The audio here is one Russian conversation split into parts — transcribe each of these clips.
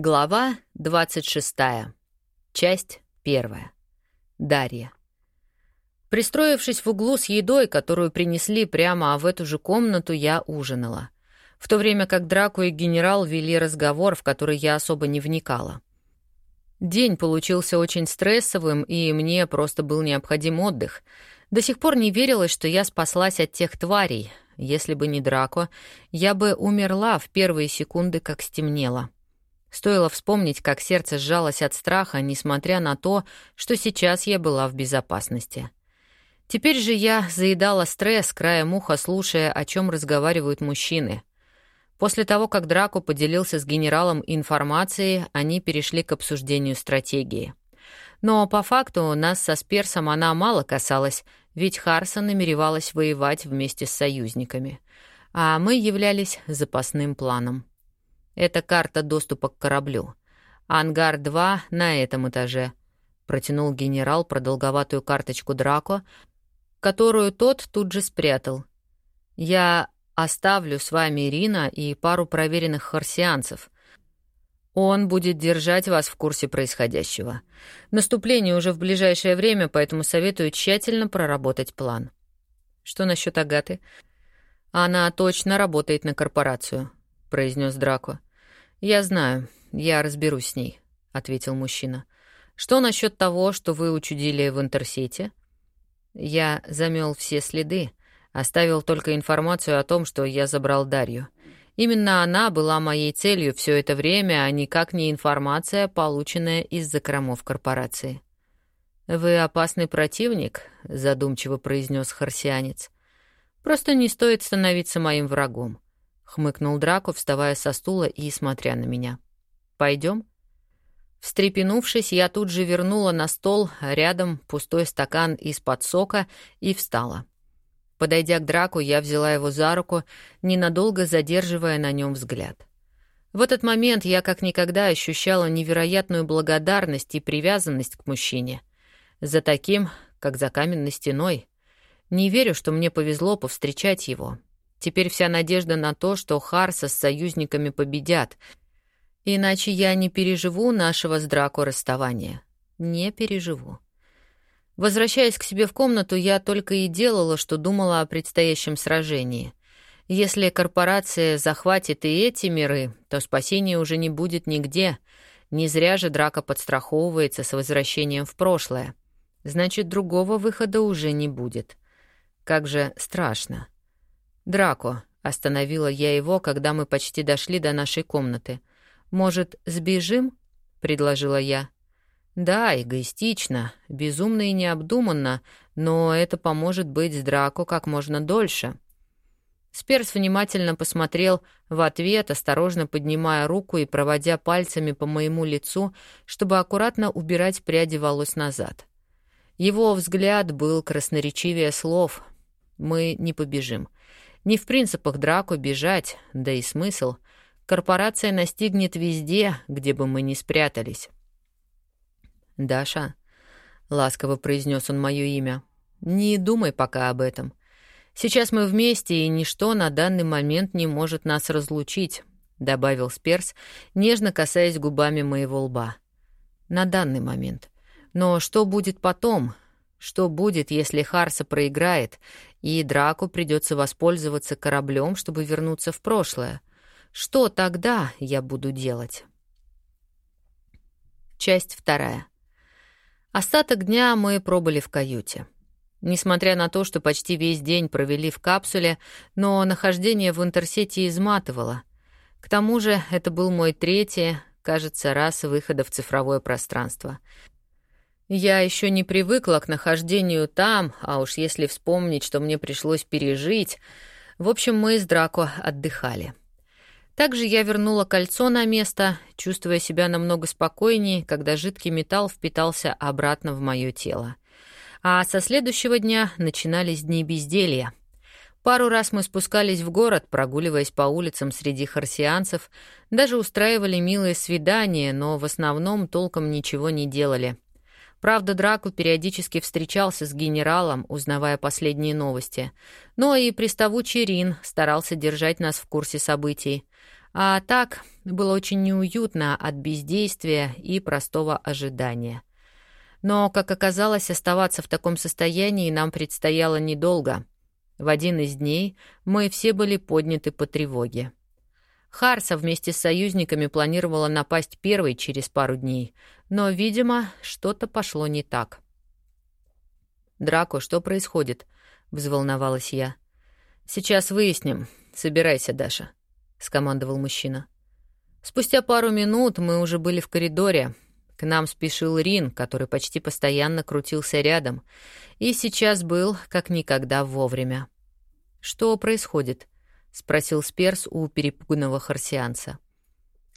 Глава 26. Часть 1. Дарья. Пристроившись в углу с едой, которую принесли прямо в эту же комнату, я ужинала. В то время как Драко и генерал вели разговор, в который я особо не вникала. День получился очень стрессовым, и мне просто был необходим отдых. До сих пор не верилось, что я спаслась от тех тварей. Если бы не Драко, я бы умерла в первые секунды, как стемнело. Стоило вспомнить, как сердце сжалось от страха, несмотря на то, что сейчас я была в безопасности. Теперь же я заедала стресс, краем уха слушая, о чем разговаривают мужчины. После того, как Драко поделился с генералом информацией, они перешли к обсуждению стратегии. Но по факту нас со Сперсом она мало касалась, ведь Харса намеревалась воевать вместе с союзниками, а мы являлись запасным планом. Это карта доступа к кораблю. Ангар-2 на этом этаже. Протянул генерал продолговатую карточку Драко, которую тот тут же спрятал. Я оставлю с вами Ирина и пару проверенных харсианцев. Он будет держать вас в курсе происходящего. Наступление уже в ближайшее время, поэтому советую тщательно проработать план. Что насчет Агаты? Она точно работает на корпорацию, произнес Драко. «Я знаю, я разберусь с ней», — ответил мужчина. «Что насчет того, что вы учудили в интерсете?» Я замел все следы, оставил только информацию о том, что я забрал Дарью. Именно она была моей целью все это время, а никак не информация, полученная из закромов корпорации. «Вы опасный противник», — задумчиво произнес харсианец. «Просто не стоит становиться моим врагом хмыкнул Драко, вставая со стула и смотря на меня. Пойдем? Встрепенувшись, я тут же вернула на стол рядом пустой стакан из-под сока и встала. Подойдя к Драку, я взяла его за руку, ненадолго задерживая на нем взгляд. В этот момент я как никогда ощущала невероятную благодарность и привязанность к мужчине. За таким, как за каменной стеной. Не верю, что мне повезло повстречать его, Теперь вся надежда на то, что Харса с союзниками победят. Иначе я не переживу нашего с Драко расставания. Не переживу. Возвращаясь к себе в комнату, я только и делала, что думала о предстоящем сражении. Если корпорация захватит и эти миры, то спасения уже не будет нигде. Не зря же Драко подстраховывается с возвращением в прошлое. Значит, другого выхода уже не будет. Как же страшно. «Драко», — остановила я его, когда мы почти дошли до нашей комнаты. «Может, сбежим?» — предложила я. «Да, эгоистично, безумно и необдуманно, но это поможет быть с Драко как можно дольше». Сперс внимательно посмотрел в ответ, осторожно поднимая руку и проводя пальцами по моему лицу, чтобы аккуратно убирать пряди волос назад. Его взгляд был красноречивее слов. «Мы не побежим. Не в принципах драку бежать, да и смысл. Корпорация настигнет везде, где бы мы ни спрятались. «Даша», — ласково произнес он мое имя, — «не думай пока об этом. Сейчас мы вместе, и ничто на данный момент не может нас разлучить», — добавил Сперс, нежно касаясь губами моего лба. «На данный момент. Но что будет потом? Что будет, если Харса проиграет, и Драку придется воспользоваться кораблем, чтобы вернуться в прошлое? Что тогда я буду делать? Часть вторая. Остаток дня мы пробыли в каюте. Несмотря на то, что почти весь день провели в капсуле, но нахождение в интерсете изматывало. К тому же это был мой третий, кажется, раз выхода в цифровое пространство — я еще не привыкла к нахождению там, а уж если вспомнить, что мне пришлось пережить... В общем, мы с Драко отдыхали. Также я вернула кольцо на место, чувствуя себя намного спокойнее, когда жидкий металл впитался обратно в мое тело. А со следующего дня начинались дни безделья. Пару раз мы спускались в город, прогуливаясь по улицам среди харсианцев, даже устраивали милые свидания, но в основном толком ничего не делали — Правда, Драку периодически встречался с генералом, узнавая последние новости. Но и приставучий Рин старался держать нас в курсе событий. А так было очень неуютно от бездействия и простого ожидания. Но, как оказалось, оставаться в таком состоянии нам предстояло недолго. В один из дней мы все были подняты по тревоге. Харса вместе с союзниками планировала напасть первой через пару дней, но, видимо, что-то пошло не так. «Драко, что происходит?» — взволновалась я. «Сейчас выясним. Собирайся, Даша», — скомандовал мужчина. Спустя пару минут мы уже были в коридоре. К нам спешил Рин, который почти постоянно крутился рядом, и сейчас был как никогда вовремя. «Что происходит?» — спросил Сперс у перепуганного харсианца.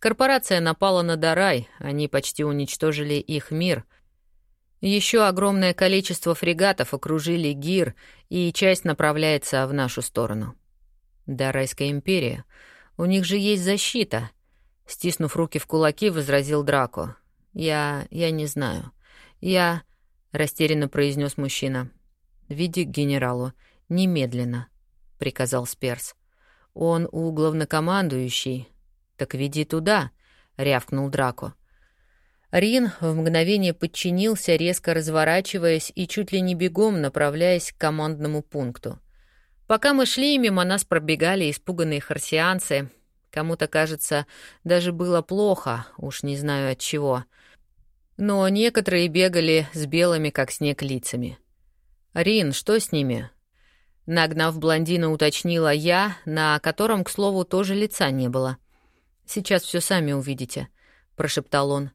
«Корпорация напала на Дарай, они почти уничтожили их мир», еще огромное количество фрегатов окружили Гир, и часть направляется в нашу сторону. Дарайская империя. У них же есть защита. Стиснув руки в кулаки, возразил Драко. Я... я не знаю. Я... растерянно произнес мужчина. «Веди к генералу. Немедленно», — приказал Сперс. «Он у главнокомандующий». «Так веди туда», — рявкнул Драко. Рин в мгновение подчинился, резко разворачиваясь и чуть ли не бегом направляясь к командному пункту. Пока мы шли, мимо нас пробегали испуганные харсианцы. Кому-то, кажется, даже было плохо, уж не знаю от чего. Но некоторые бегали с белыми, как снег, лицами. «Рин, что с ними?» Нагнав блондина, уточнила я, на котором, к слову, тоже лица не было. «Сейчас все сами увидите», — прошептал он.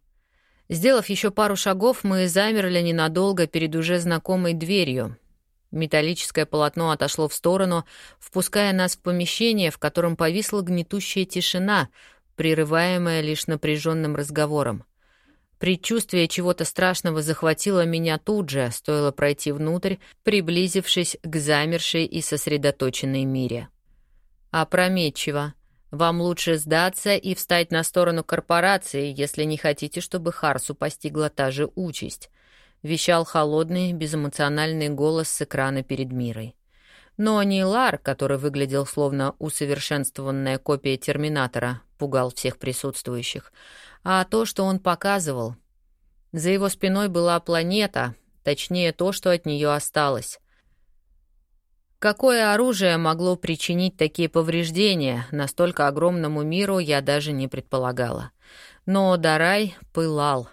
Сделав еще пару шагов, мы замерли ненадолго перед уже знакомой дверью. Металлическое полотно отошло в сторону, впуская нас в помещение, в котором повисла гнетущая тишина, прерываемая лишь напряженным разговором. Предчувствие чего-то страшного захватило меня тут же, стоило пройти внутрь, приблизившись к замершей и сосредоточенной мире. Опрометчиво. Вам лучше сдаться и встать на сторону корпорации, если не хотите, чтобы Харсу постигла та же участь», — вещал холодный, безэмоциональный голос с экрана перед мирой. Но не Лар, который выглядел словно усовершенствованная копия Терминатора, пугал всех присутствующих, а то, что он показывал. За его спиной была планета, точнее то, что от нее осталось. Какое оружие могло причинить такие повреждения настолько огромному миру, я даже не предполагала. Но Дарай пылал.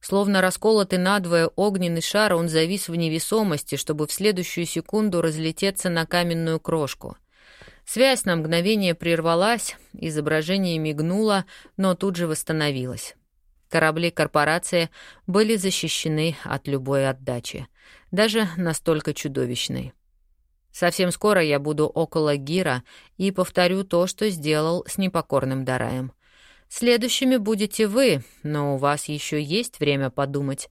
Словно расколотый надвое огненный шар, он завис в невесомости, чтобы в следующую секунду разлететься на каменную крошку. Связь на мгновение прервалась, изображение мигнуло, но тут же восстановилось. Корабли корпорации были защищены от любой отдачи, даже настолько чудовищной. Совсем скоро я буду около Гира и повторю то, что сделал с непокорным Дараем. Следующими будете вы, но у вас еще есть время подумать.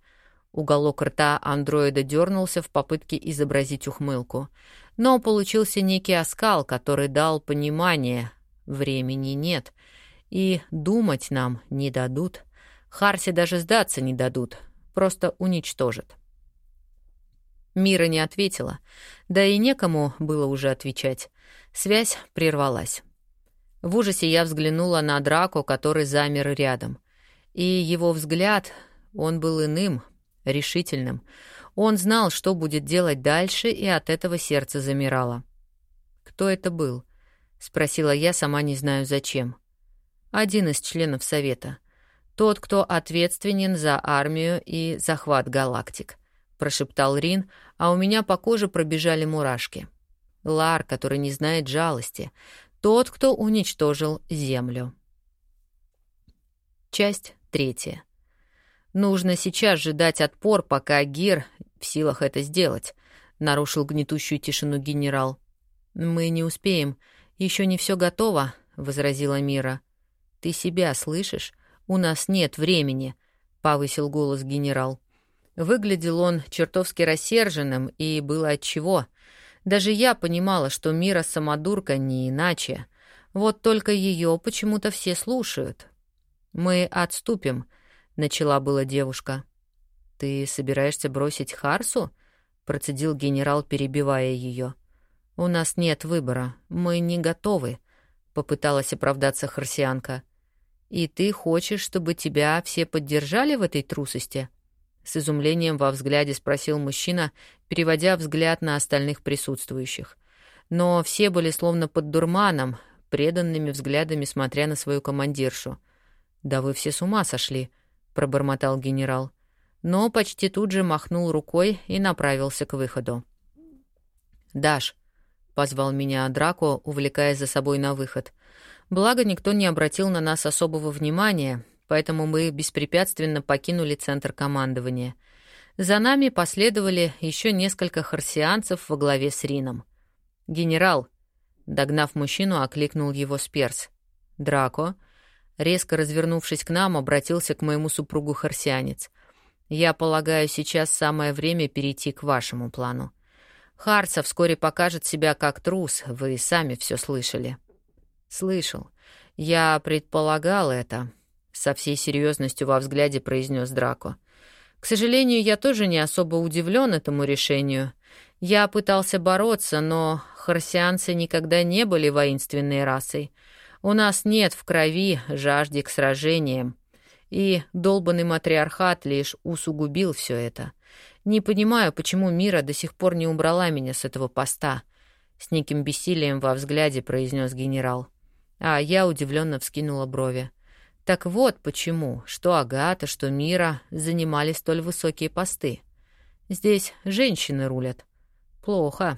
Уголок рта андроида дернулся в попытке изобразить ухмылку. Но получился некий оскал, который дал понимание. Времени нет. И думать нам не дадут. Харси даже сдаться не дадут. Просто уничтожат. Мира не ответила, да и некому было уже отвечать. Связь прервалась. В ужасе я взглянула на Драко, который замер рядом. И его взгляд, он был иным, решительным. Он знал, что будет делать дальше, и от этого сердце замирало. «Кто это был?» — спросила я, сама не знаю зачем. «Один из членов Совета. Тот, кто ответственен за армию и захват галактик», — прошептал Рин, а у меня по коже пробежали мурашки. Лар, который не знает жалости. Тот, кто уничтожил Землю. Часть третья. Нужно сейчас же дать отпор, пока Гир в силах это сделать, нарушил гнетущую тишину генерал. Мы не успеем. Еще не все готово, возразила Мира. Ты себя слышишь? У нас нет времени, повысил голос генерал. Выглядел он чертовски рассерженным, и было отчего. Даже я понимала, что Мира самодурка не иначе. Вот только ее почему-то все слушают. «Мы отступим», — начала была девушка. «Ты собираешься бросить Харсу?» — процедил генерал, перебивая ее. «У нас нет выбора. Мы не готовы», — попыталась оправдаться Харсианка. «И ты хочешь, чтобы тебя все поддержали в этой трусости?» С изумлением во взгляде спросил мужчина, переводя взгляд на остальных присутствующих. Но все были словно под дурманом, преданными взглядами смотря на свою командиршу. «Да вы все с ума сошли», — пробормотал генерал. Но почти тут же махнул рукой и направился к выходу. «Даш», — позвал меня Драко, увлекая за собой на выход. Благо, никто не обратил на нас особого внимания, поэтому мы беспрепятственно покинули центр командования. За нами последовали еще несколько харсианцев во главе с Рином. «Генерал», — догнав мужчину, окликнул его Сперс. «Драко», резко развернувшись к нам, обратился к моему супругу харсианец. «Я полагаю, сейчас самое время перейти к вашему плану. Харца вскоре покажет себя как трус, вы сами все слышали». «Слышал. Я предполагал это», — со всей серьезностью во взгляде произнес Драко. «К сожалению, я тоже не особо удивлен этому решению. Я пытался бороться, но харсианцы никогда не были воинственной расой. У нас нет в крови жажды к сражениям. И долбанный матриархат лишь усугубил все это. Не понимаю, почему Мира до сих пор не убрала меня с этого поста. С неким бессилием во взгляде произнес генерал. А я удивленно вскинула брови. Так вот почему, что Агата, что Мира занимали столь высокие посты. Здесь женщины рулят. Плохо.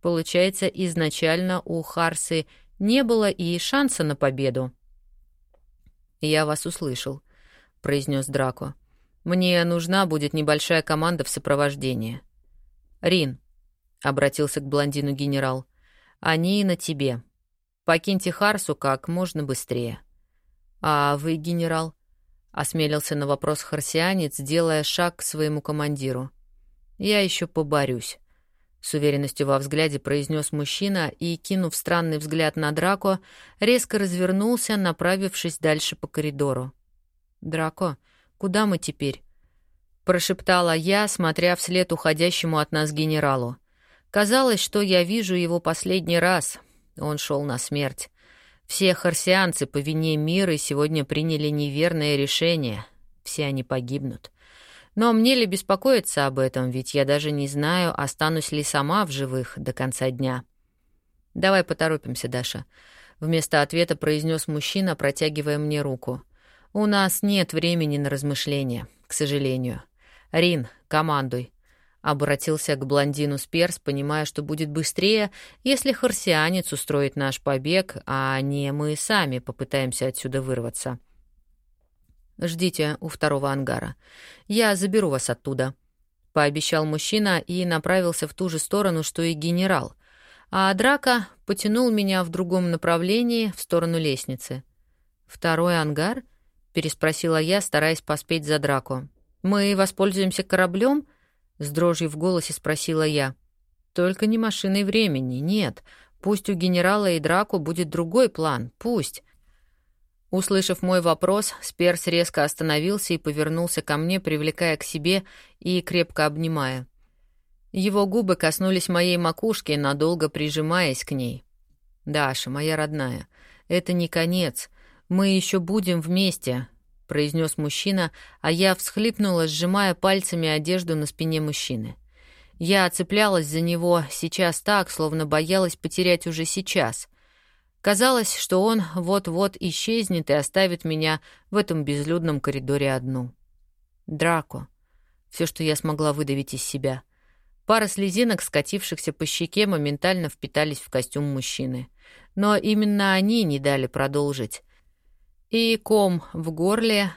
Получается, изначально у Харсы не было и шанса на победу. «Я вас услышал», — произнес Драко. «Мне нужна будет небольшая команда в сопровождении». «Рин», — обратился к блондину генерал, — «они на тебе. Покиньте Харсу как можно быстрее». «А вы, генерал?» — осмелился на вопрос харсианец, делая шаг к своему командиру. «Я еще поборюсь», — с уверенностью во взгляде произнес мужчина и, кинув странный взгляд на Драко, резко развернулся, направившись дальше по коридору. «Драко, куда мы теперь?» — прошептала я, смотря вслед уходящему от нас генералу. Казалось, что я вижу его последний раз, он шел на смерть. Все харсианцы по вине мира сегодня приняли неверное решение. Все они погибнут. Но мне ли беспокоиться об этом, ведь я даже не знаю, останусь ли сама в живых до конца дня. «Давай поторопимся, Даша», — вместо ответа произнес мужчина, протягивая мне руку. «У нас нет времени на размышления, к сожалению. Рин, командуй. Обратился к блондину Сперс, понимая, что будет быстрее, если харсианец устроит наш побег, а не мы сами попытаемся отсюда вырваться. «Ждите у второго ангара. Я заберу вас оттуда», — пообещал мужчина и направился в ту же сторону, что и генерал. А Драка потянул меня в другом направлении, в сторону лестницы. «Второй ангар?» — переспросила я, стараясь поспеть за Драку. «Мы воспользуемся кораблем?» С дрожью в голосе спросила я. «Только не машиной времени, нет. Пусть у генерала и Драку будет другой план, пусть». Услышав мой вопрос, Сперс резко остановился и повернулся ко мне, привлекая к себе и крепко обнимая. Его губы коснулись моей макушки, надолго прижимаясь к ней. «Даша, моя родная, это не конец. Мы еще будем вместе. — произнес мужчина, а я всхлипнула, сжимая пальцами одежду на спине мужчины. Я цеплялась за него сейчас так, словно боялась потерять уже сейчас. Казалось, что он вот-вот исчезнет и оставит меня в этом безлюдном коридоре одну. Драко. Все, что я смогла выдавить из себя. Пара слезинок, скатившихся по щеке, моментально впитались в костюм мужчины. Но именно они не дали продолжить и ком в горле,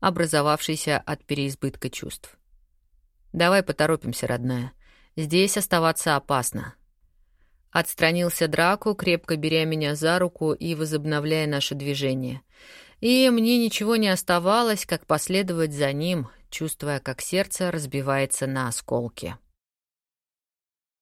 образовавшийся от переизбытка чувств. «Давай поторопимся, родная. Здесь оставаться опасно». Отстранился Драку, крепко беря меня за руку и возобновляя наше движение. И мне ничего не оставалось, как последовать за ним, чувствуя, как сердце разбивается на осколки.